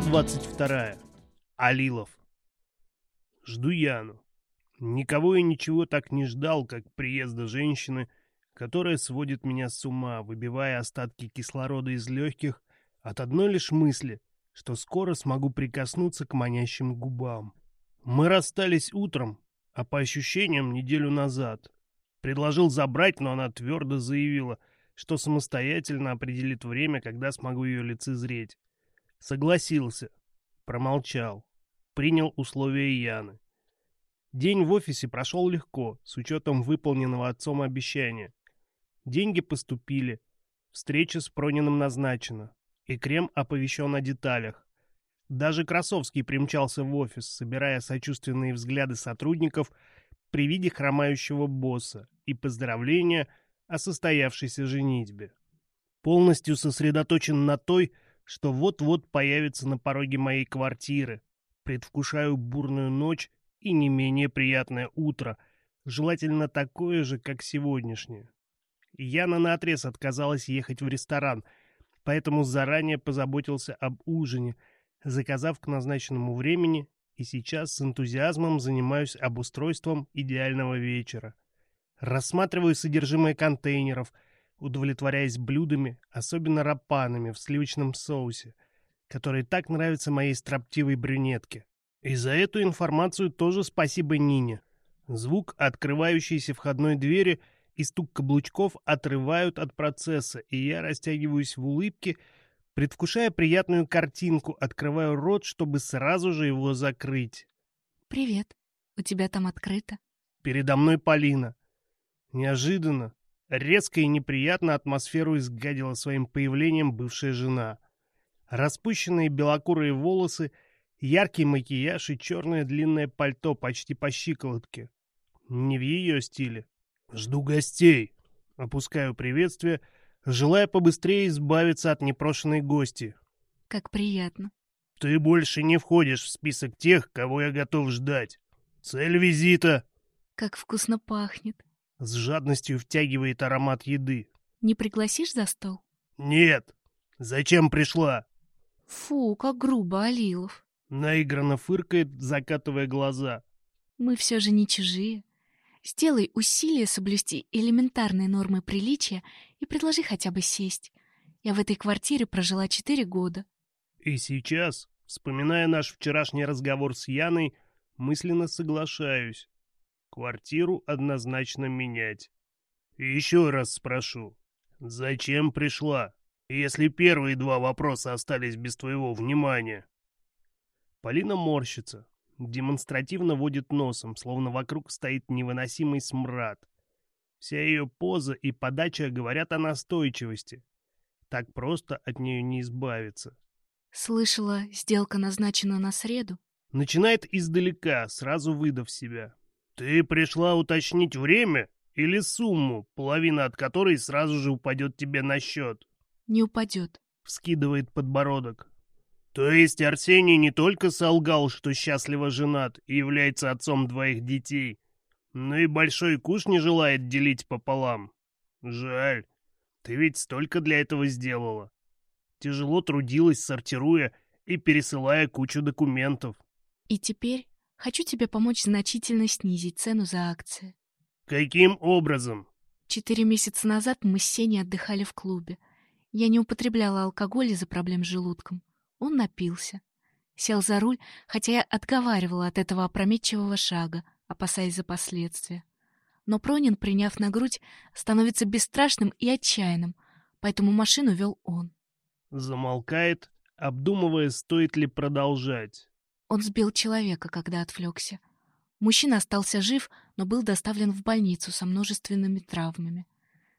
22. Алилов. Жду Яну. Никого и ничего так не ждал, как приезда женщины, которая сводит меня с ума, выбивая остатки кислорода из легких от одной лишь мысли, что скоро смогу прикоснуться к манящим губам. Мы расстались утром, а по ощущениям неделю назад. Предложил забрать, но она твердо заявила, что самостоятельно определит время, когда смогу ее лицезреть. Согласился. Промолчал. Принял условия Яны. День в офисе прошел легко, с учетом выполненного отцом обещания. Деньги поступили. Встреча с Прониным назначена. И Крем оповещен о деталях. Даже Красовский примчался в офис, собирая сочувственные взгляды сотрудников при виде хромающего босса и поздравления о состоявшейся женитьбе. Полностью сосредоточен на той, что вот-вот появится на пороге моей квартиры. Предвкушаю бурную ночь и не менее приятное утро, желательно такое же, как сегодняшнее. Яна наотрез отказалась ехать в ресторан, поэтому заранее позаботился об ужине, заказав к назначенному времени, и сейчас с энтузиазмом занимаюсь обустройством идеального вечера. Рассматриваю содержимое контейнеров – удовлетворяясь блюдами, особенно рапанами в сливочном соусе, которые так нравятся моей строптивой брюнетке. И за эту информацию тоже спасибо Нине. Звук открывающейся входной двери и стук каблучков отрывают от процесса, и я растягиваюсь в улыбке, предвкушая приятную картинку, открываю рот, чтобы сразу же его закрыть. «Привет. У тебя там открыто?» «Передо мной Полина. Неожиданно, Резко и неприятно атмосферу изгадила своим появлением бывшая жена. Распущенные белокурые волосы, яркий макияж и черное длинное пальто почти по щиколотке. Не в ее стиле. «Жду гостей!» Опускаю приветствие, желая побыстрее избавиться от непрошенной гости. «Как приятно!» «Ты больше не входишь в список тех, кого я готов ждать. Цель визита!» «Как вкусно пахнет!» с жадностью втягивает аромат еды. Не пригласишь за стол? Нет. Зачем пришла? Фу, как грубо, Алилов. Наигранно фыркает, закатывая глаза. Мы все же не чужие. Сделай усилие соблюсти элементарные нормы приличия и предложи хотя бы сесть. Я в этой квартире прожила четыре года. И сейчас, вспоминая наш вчерашний разговор с Яной, мысленно соглашаюсь квартиру однозначно менять. Еще раз спрошу, зачем пришла, если первые два вопроса остались без твоего внимания? Полина морщится, демонстративно водит носом, словно вокруг стоит невыносимый смрад. Вся ее поза и подача говорят о настойчивости. Так просто от нее не избавиться. Слышала, сделка назначена на среду. Начинает издалека, сразу выдав себя. Ты пришла уточнить время или сумму, половина от которой сразу же упадет тебе на счет? Не упадет. Вскидывает подбородок. То есть Арсений не только солгал, что счастливо женат и является отцом двоих детей, но и большой куш не желает делить пополам. Жаль. Ты ведь столько для этого сделала. Тяжело трудилась, сортируя и пересылая кучу документов. И теперь Хочу тебе помочь значительно снизить цену за акции. Каким образом? Четыре месяца назад мы с Сеней отдыхали в клубе. Я не употребляла алкоголь из-за проблем с желудком. Он напился. Сел за руль, хотя я отговаривала от этого опрометчивого шага, опасаясь за последствия. Но Пронин, приняв на грудь, становится бесстрашным и отчаянным, поэтому машину вел он. Замолкает, обдумывая, стоит ли продолжать. Он сбил человека, когда отвлекся. Мужчина остался жив, но был доставлен в больницу со множественными травмами.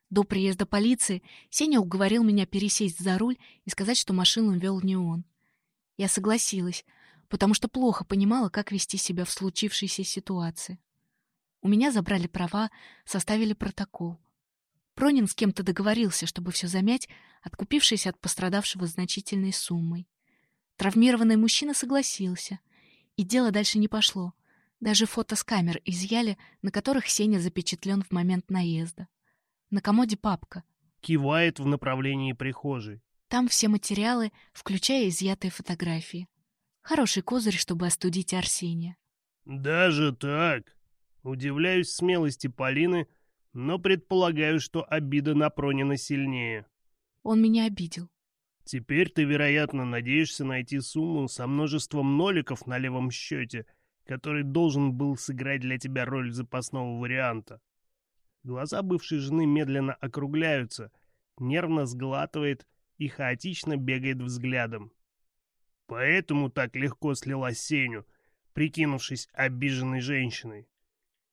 До приезда полиции Сеня уговорил меня пересесть за руль и сказать, что машину вел не он. Я согласилась, потому что плохо понимала, как вести себя в случившейся ситуации. У меня забрали права, составили протокол. Пронин с кем-то договорился, чтобы все замять, откупившись от пострадавшего значительной суммой. Травмированный мужчина согласился. И дело дальше не пошло. Даже фото с камер изъяли, на которых Сеня запечатлен в момент наезда. На комоде папка. Кивает в направлении прихожей. Там все материалы, включая изъятые фотографии. Хороший козырь, чтобы остудить Арсения. Даже так? Удивляюсь смелости Полины, но предполагаю, что обида на Пронина сильнее. Он меня обидел. Теперь ты, вероятно, надеешься найти сумму со множеством ноликов на левом счете, который должен был сыграть для тебя роль запасного варианта. Глаза бывшей жены медленно округляются, нервно сглатывает и хаотично бегает взглядом. Поэтому так легко слила Сеню, прикинувшись обиженной женщиной.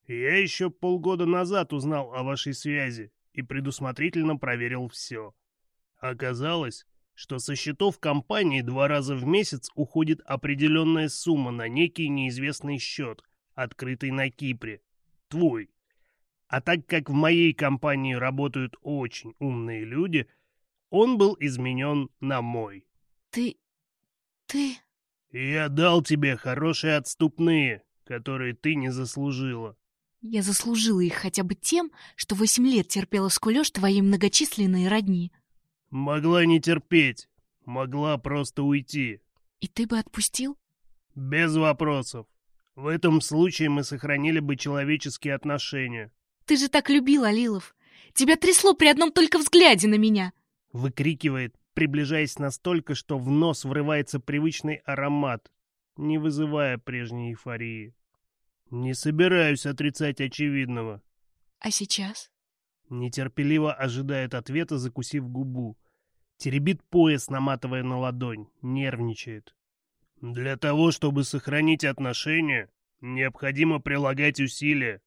Я еще полгода назад узнал о вашей связи и предусмотрительно проверил все. Оказалось, что со счетов компании два раза в месяц уходит определенная сумма на некий неизвестный счет, открытый на Кипре. Твой. А так как в моей компании работают очень умные люди, он был изменен на мой. Ты... ты... Я дал тебе хорошие отступные, которые ты не заслужила. Я заслужила их хотя бы тем, что восемь лет терпела скулёж твоей многочисленной родни. Могла не терпеть. Могла просто уйти. И ты бы отпустил? Без вопросов. В этом случае мы сохранили бы человеческие отношения. Ты же так любил, Алилов. Тебя трясло при одном только взгляде на меня. Выкрикивает, приближаясь настолько, что в нос врывается привычный аромат, не вызывая прежней эйфории. Не собираюсь отрицать очевидного. А сейчас? нетерпеливо ожидает ответа, закусив губу. Теребит пояс, наматывая на ладонь, нервничает. «Для того, чтобы сохранить отношения, необходимо прилагать усилия.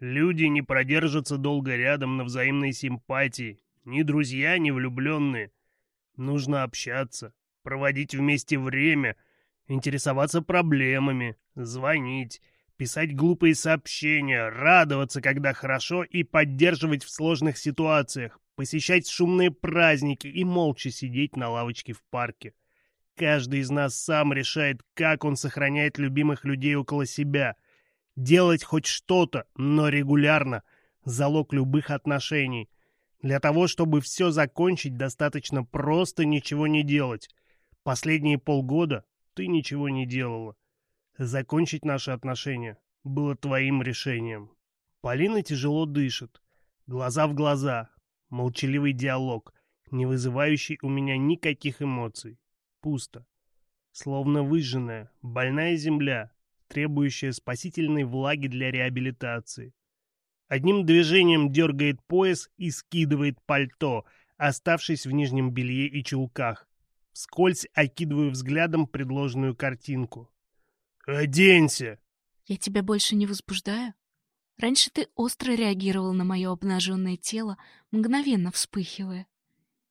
Люди не продержатся долго рядом на взаимной симпатии, ни друзья, ни влюбленные. Нужно общаться, проводить вместе время, интересоваться проблемами, звонить» писать глупые сообщения, радоваться, когда хорошо, и поддерживать в сложных ситуациях, посещать шумные праздники и молча сидеть на лавочке в парке. Каждый из нас сам решает, как он сохраняет любимых людей около себя. Делать хоть что-то, но регулярно – залог любых отношений. Для того, чтобы все закончить, достаточно просто ничего не делать. Последние полгода ты ничего не делала. Закончить наши отношения было твоим решением. Полина тяжело дышит. Глаза в глаза. Молчаливый диалог, не вызывающий у меня никаких эмоций. Пусто. Словно выжженная, больная земля, требующая спасительной влаги для реабилитации. Одним движением дергает пояс и скидывает пальто, оставшись в нижнем белье и чулках. Скользь, окидываю взглядом предложенную картинку. Оденься!» «Я тебя больше не возбуждаю?» Раньше ты остро реагировал на мое обнаженное тело, мгновенно вспыхивая.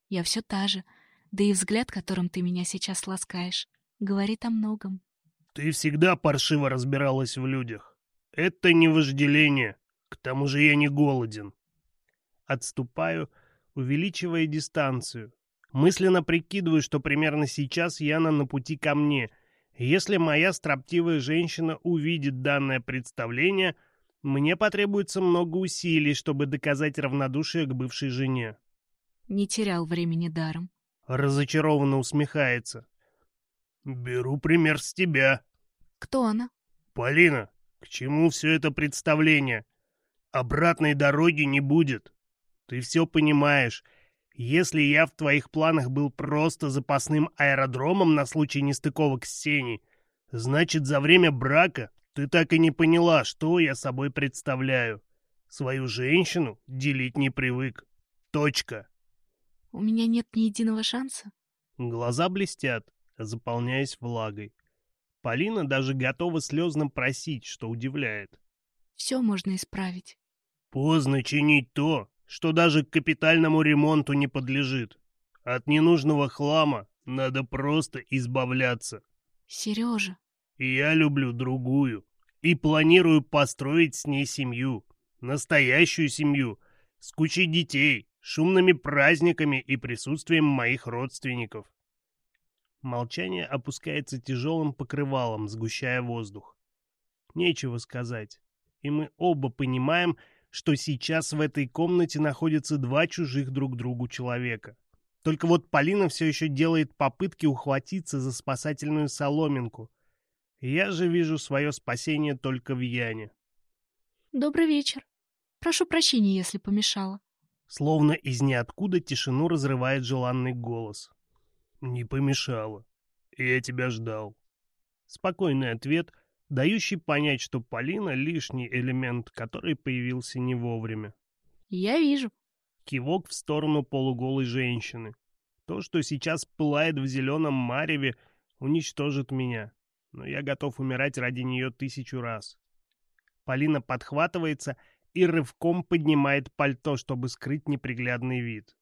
Я все та же, да и взгляд, которым ты меня сейчас ласкаешь, говорит о многом. Ты всегда паршиво разбиралась в людях. Это не вожделение. К тому же я не голоден. Отступаю, увеличивая дистанцию. Мысленно прикидываю, что примерно сейчас Яна на пути ко мне — если моя строптивая женщина увидит данное представление, мне потребуется много усилий, чтобы доказать равнодушие к бывшей жене. Не терял времени даром. Разочарованно усмехается. Беру пример с тебя. Кто она? Полина, к чему все это представление? Обратной дороги не будет. Ты все понимаешь, если я в твоих планах был просто запасным аэродромом на случай нестыковок с Сеней, значит, за время брака ты так и не поняла, что я собой представляю. Свою женщину делить не привык. Точка. У меня нет ни единого шанса. Глаза блестят, заполняясь влагой. Полина даже готова слезно просить, что удивляет. Все можно исправить. Поздно чинить то, что даже к капитальному ремонту не подлежит. От ненужного хлама надо просто избавляться. Сережа. Я люблю другую и планирую построить с ней семью. Настоящую семью. С кучей детей, шумными праздниками и присутствием моих родственников. Молчание опускается тяжелым покрывалом, сгущая воздух. Нечего сказать. И мы оба понимаем, что что сейчас в этой комнате находятся два чужих друг другу человека. Только вот Полина все еще делает попытки ухватиться за спасательную соломинку. Я же вижу свое спасение только в Яне. «Добрый вечер. Прошу прощения, если помешала». Словно из ниоткуда тишину разрывает желанный голос. «Не помешала. Я тебя ждал». Спокойный ответ — дающий понять, что Полина — лишний элемент, который появился не вовремя. «Я вижу». Кивок в сторону полуголой женщины. «То, что сейчас пылает в зеленом мареве, уничтожит меня. Но я готов умирать ради нее тысячу раз». Полина подхватывается и рывком поднимает пальто, чтобы скрыть неприглядный вид.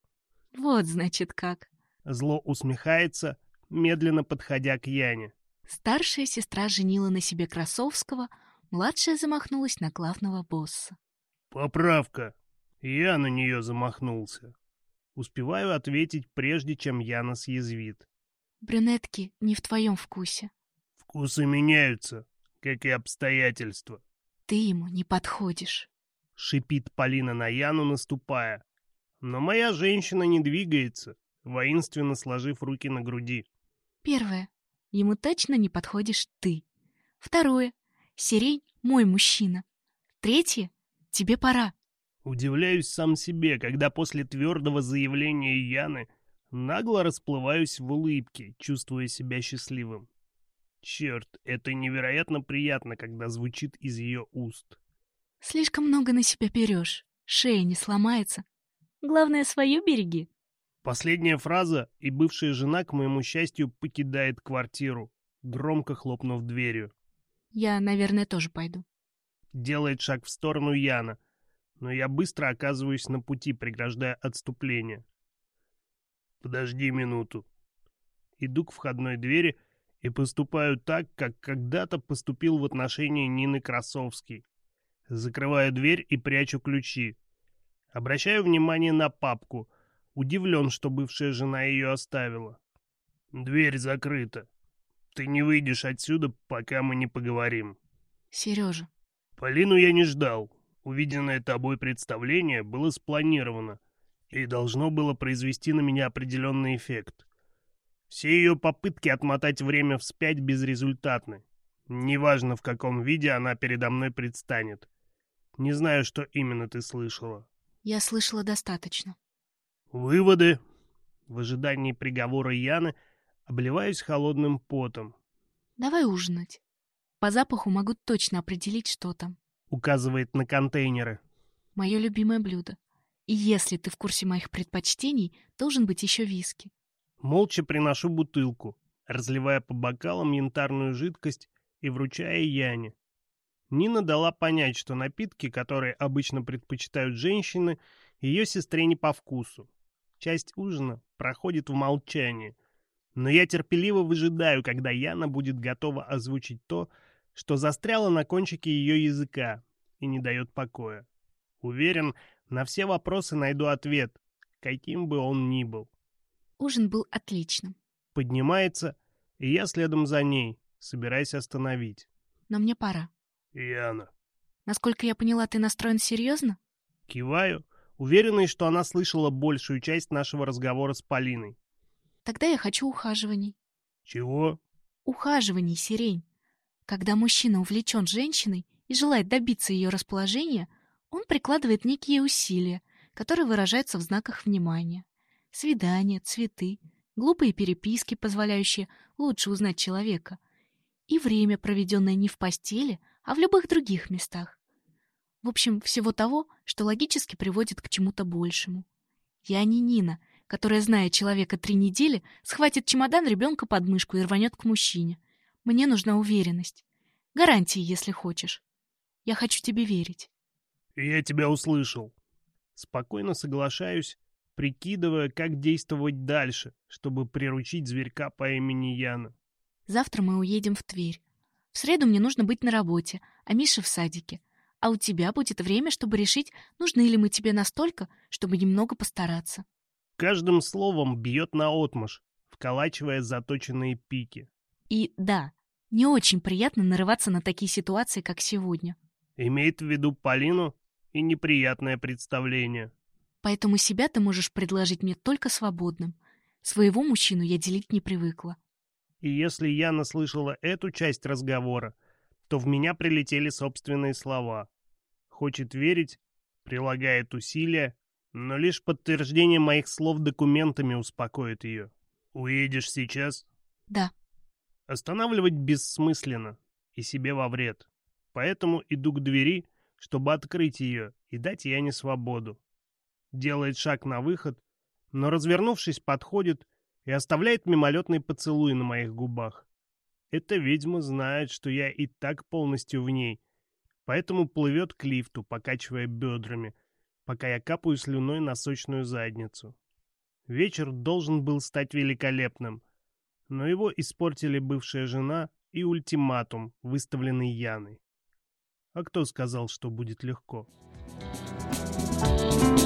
«Вот, значит, как». Зло усмехается, медленно подходя к Яне. Старшая сестра женила на себе Красовского, младшая замахнулась на главного босса. «Поправка. Я на нее замахнулся». Успеваю ответить, прежде чем Яна съязвит. «Брюнетки не в твоем вкусе». «Вкусы меняются, как и обстоятельства». «Ты ему не подходишь». Шипит Полина на Яну, наступая. Но моя женщина не двигается, воинственно сложив руки на груди. «Первое. Ему точно не подходишь ты. Второе. Сирень — мой мужчина. Третье. Тебе пора. Удивляюсь сам себе, когда после твердого заявления Яны нагло расплываюсь в улыбке, чувствуя себя счастливым. Черт, это невероятно приятно, когда звучит из ее уст. Слишком много на себя берешь. Шея не сломается. Главное, свою береги. Последняя фраза, и бывшая жена, к моему счастью, покидает квартиру, громко хлопнув дверью. Я, наверное, тоже пойду. Делает шаг в сторону Яна, но я быстро оказываюсь на пути, преграждая отступление. Подожди минуту. Иду к входной двери и поступаю так, как когда-то поступил в отношении Нины Красовской. Закрываю дверь и прячу ключи. Обращаю внимание на папку, удивлен, что бывшая жена ее оставила. «Дверь закрыта. Ты не выйдешь отсюда, пока мы не поговорим». «Сережа». «Полину я не ждал. Увиденное тобой представление было спланировано и должно было произвести на меня определенный эффект. Все ее попытки отмотать время вспять безрезультатны. Неважно, в каком виде она передо мной предстанет. Не знаю, что именно ты слышала». «Я слышала достаточно». Выводы. В ожидании приговора Яны обливаюсь холодным потом. Давай ужинать. По запаху могу точно определить, что там. Указывает на контейнеры. Мое любимое блюдо. И если ты в курсе моих предпочтений, должен быть еще виски. Молча приношу бутылку, разливая по бокалам янтарную жидкость и вручая Яне. Нина дала понять, что напитки, которые обычно предпочитают женщины, ее сестре не по вкусу. Часть ужина проходит в молчании, но я терпеливо выжидаю, когда Яна будет готова озвучить то, что застряло на кончике ее языка и не дает покоя. Уверен, на все вопросы найду ответ, каким бы он ни был. Ужин был отличным. Поднимается, и я следом за ней, собираясь остановить. Но мне пора. Яна. Насколько я поняла, ты настроен серьезно? Киваю, уверенный, что она слышала большую часть нашего разговора с Полиной. «Тогда я хочу ухаживаний». «Чего?» «Ухаживаний, сирень. Когда мужчина увлечен женщиной и желает добиться ее расположения, он прикладывает некие усилия, которые выражаются в знаках внимания. Свидания, цветы, глупые переписки, позволяющие лучше узнать человека, и время, проведенное не в постели, а в любых других местах. В общем, всего того, что логически приводит к чему-то большему. Я не Нина, которая, зная человека три недели, схватит чемодан ребенка под мышку и рванет к мужчине. Мне нужна уверенность. Гарантии, если хочешь. Я хочу тебе верить. Я тебя услышал. Спокойно соглашаюсь, прикидывая, как действовать дальше, чтобы приручить зверька по имени Яна. Завтра мы уедем в Тверь. В среду мне нужно быть на работе, а Миша в садике — а у тебя будет время, чтобы решить, нужны ли мы тебе настолько, чтобы немного постараться. Каждым словом бьет на наотмашь, вколачивая заточенные пики. И да, не очень приятно нарываться на такие ситуации, как сегодня. Имеет в виду Полину и неприятное представление. Поэтому себя ты можешь предложить мне только свободным. Своего мужчину я делить не привыкла. И если я наслышала эту часть разговора, то в меня прилетели собственные слова хочет верить, прилагает усилия, но лишь подтверждение моих слов документами успокоит ее. Уедешь сейчас? Да. Останавливать бессмысленно и себе во вред. Поэтому иду к двери, чтобы открыть ее и дать Яне свободу. Делает шаг на выход, но, развернувшись, подходит и оставляет мимолетный поцелуй на моих губах. Эта ведьма знает, что я и так полностью в ней — поэтому плывет к лифту, покачивая бедрами, пока я капаю слюной на сочную задницу. Вечер должен был стать великолепным, но его испортили бывшая жена и ультиматум, выставленный Яной. А кто сказал, что будет легко? Thank.